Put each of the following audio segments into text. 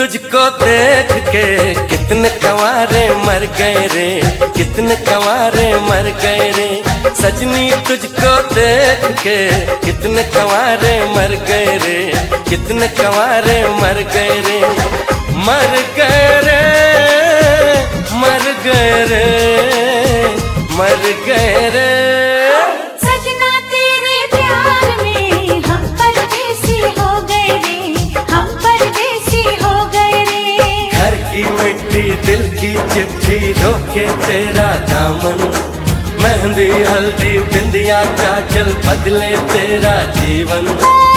तुझको देख के कितने कवारे मर गए रे, कितने कवारे मर गए रे। सजनी तुझको देख के कितने कवारे मर गए रे, कितने कवारे मर गए रे। मर गए रे, मर गए रे, मर गए रे। रोके तेरा दामन मेहंदी हल्दी बिंदिया काजल बदले तेरा जीवन।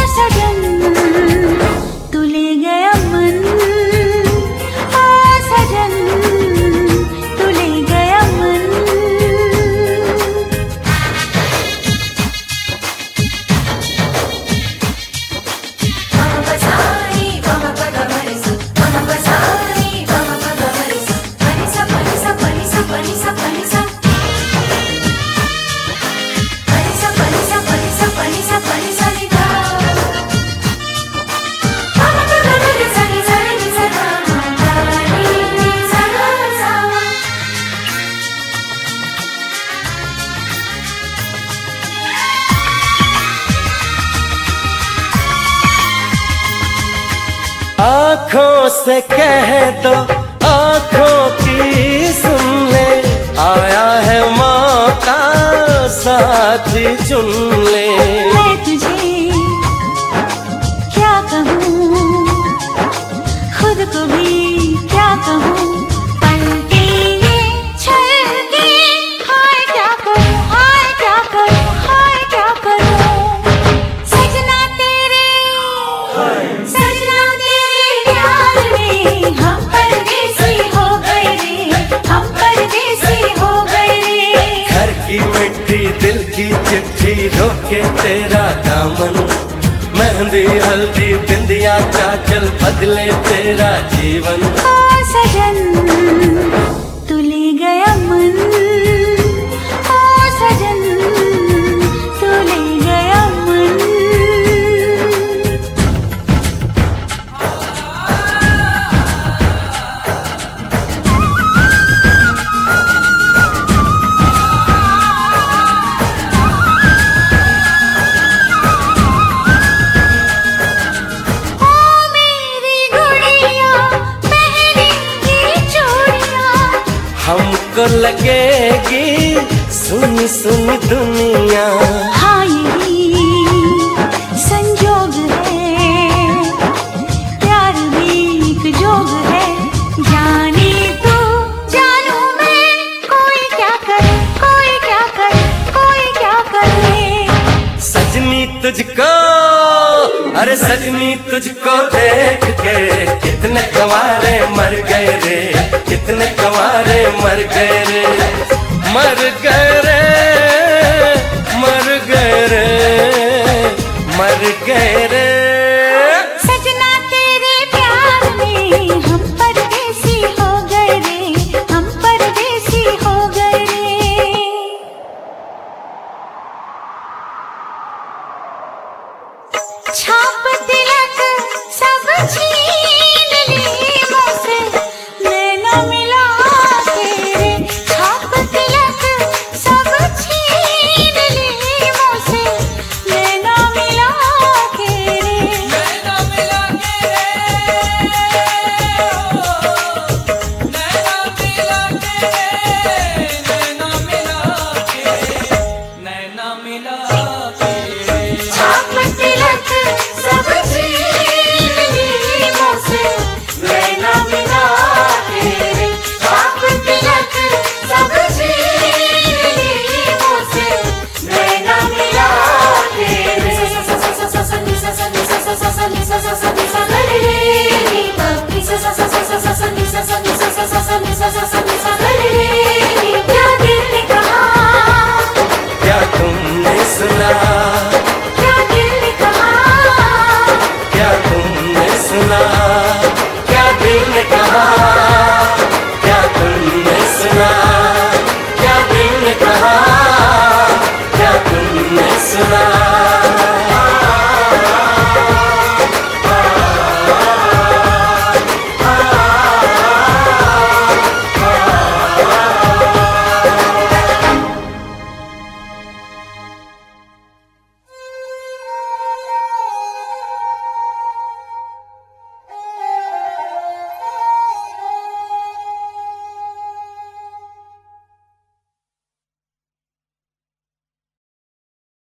आँखों से कह दो চল चिट्ठी रोके तेरा दामन मेहंदी हल्दी बिंदिया चाचल बदले तेरा जीवन। ओ सजन। हमको लगेगी सुनी सुनी दुनिया। हाँ यही संजोग है प्यार भी एक जोग है। जाने तू जानू मैं कोई क्या करे कोई क्या करे कोई क्या करे। सजनी तुझको अरे सजनी तुझको देख के कितने कवारे मर गए रे। मर गए रे। मर गए